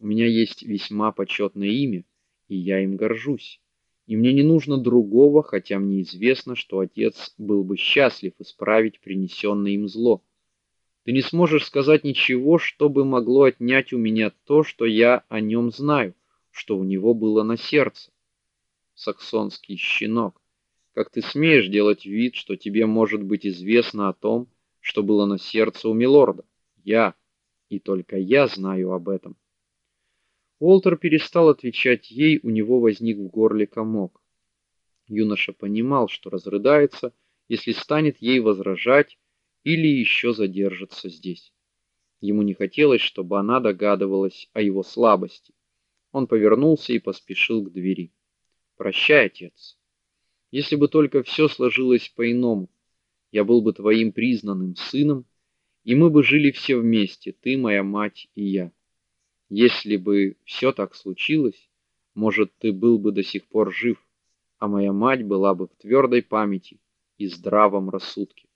У меня есть весьма почетное имя, и я им горжусь. И мне не нужно другого, хотя мне известно, что отец был бы счастлив исправить принесенное им зло. Ты не сможешь сказать ничего, что бы могло отнять у меня то, что я о нем знаю, что у него было на сердце. Саксонский щенок, как ты смеешь делать вид, что тебе может быть известно о том, что было на сердце у милорда? Я и только я знаю об этом. Уолтер перестал отвечать ей, у него возник в горле комок. Юноша понимал, что разрыдается, если станет ей возражать или еще задержится здесь. Ему не хотелось, чтобы она догадывалась о его слабости. Он повернулся и поспешил к двери. Прощай, отец. Если бы только все сложилось по-иному, я был бы твоим признанным сыном, и мы бы жили все вместе, ты, моя мать и я. Если бы все так случилось, может, ты был бы до сих пор жив, а моя мать была бы в твердой памяти и здравом рассудке.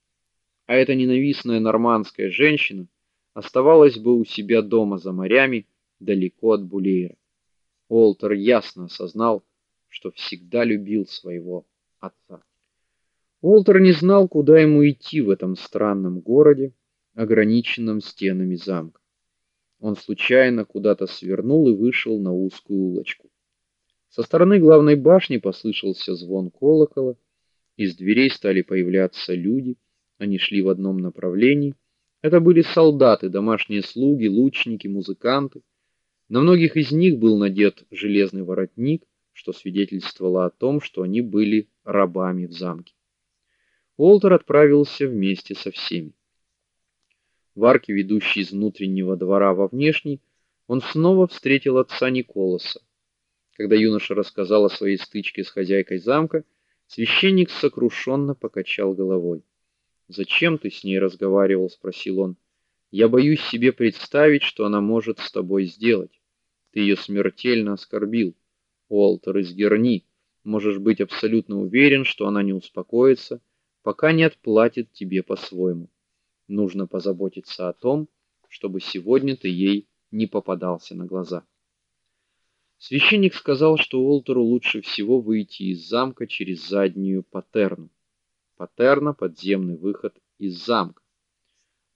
А эта ненавистная нормандская женщина оставалась бы у себя дома за морями, далеко от Булейра. Уолтер ясно осознал, что всегда любил своего отца. Уолтер не знал, куда ему идти в этом странном городе, ограниченном стенами замка. Он случайно куда-то свернул и вышел на узкую улочку. Со стороны главной башни послышался звон колокола, из дверей стали появляться люди, они шли в одном направлении. Это были солдаты, домашние слуги, лучники, музыканты. На многих из них был надет железный воротник, что свидетельствовало о том, что они были рабами в замке. Уолтер отправился вместе со всеми. В арке, ведущей из внутреннего двора во внешний, он снова встретил отца Николаса. Когда юноша рассказал о своей стычке с хозяйкой замка, священник сокрушенно покачал головой. "Зачем ты с ней разговаривал?" спросил он. "Я боюсь себе представить, что она может с тобой сделать. Ты ее смертельно оскорбил. Уолтер из Герни, можешь быть абсолютно уверен, что она не успокоится, пока не отплатит тебе по-своему. Нужно позаботиться о том, чтобы сегодня ты ей не попадался на глаза. Священник сказал, что Уолтеру лучше всего выйти из замка через заднюю патерну. Патерна подземный выход из замка.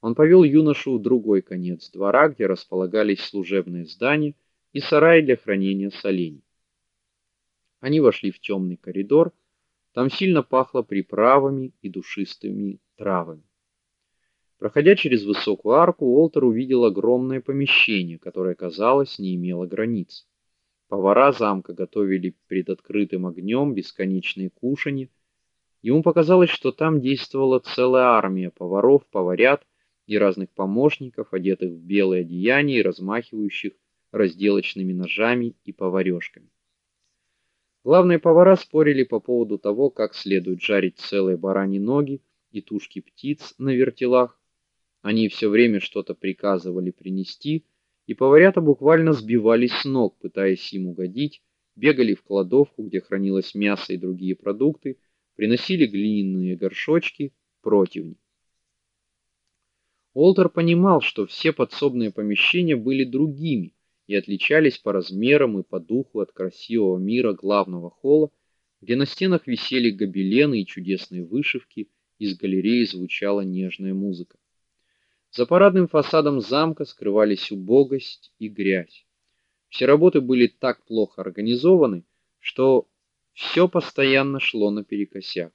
Он повел юношу в другой конец двора, где располагались служебные здания и сарай для хранения солений. Они вошли в темный коридор. Там сильно пахло приправами и душистыми травами. Проходя через высокую арку, Уолтер увидел огромное помещение, которое, казалось, не имело границ. Повара замка готовили перед открытым огнем бесконечные кушанья. Ему показалось, что там действовала целая армия поваров, поварят и разных помощников, одетых в белые одеяния и размахивающих разделочными ножами и поварёшками. Главные повара спорили по поводу того, как следует жарить целые бараньи ноги и тушки птиц на вертелах, они все время что-то приказывали принести, и поварята буквально сбивались с ног, пытаясь им угодить, бегали в кладовку, где хранилось мясо и другие продукты, приносили глиняные горшочки, противни. Олтер понимал, что все подсобные помещения были другими и отличались по размерам и по духу от красивого мира главного холла, где на стенах висели гобелены и чудесные вышивки, из галереи звучала нежная музыка. За парадным фасадом замка скрывались убогость и грязь. Все работы были так плохо организованы, что все постоянно шло наперекосяк.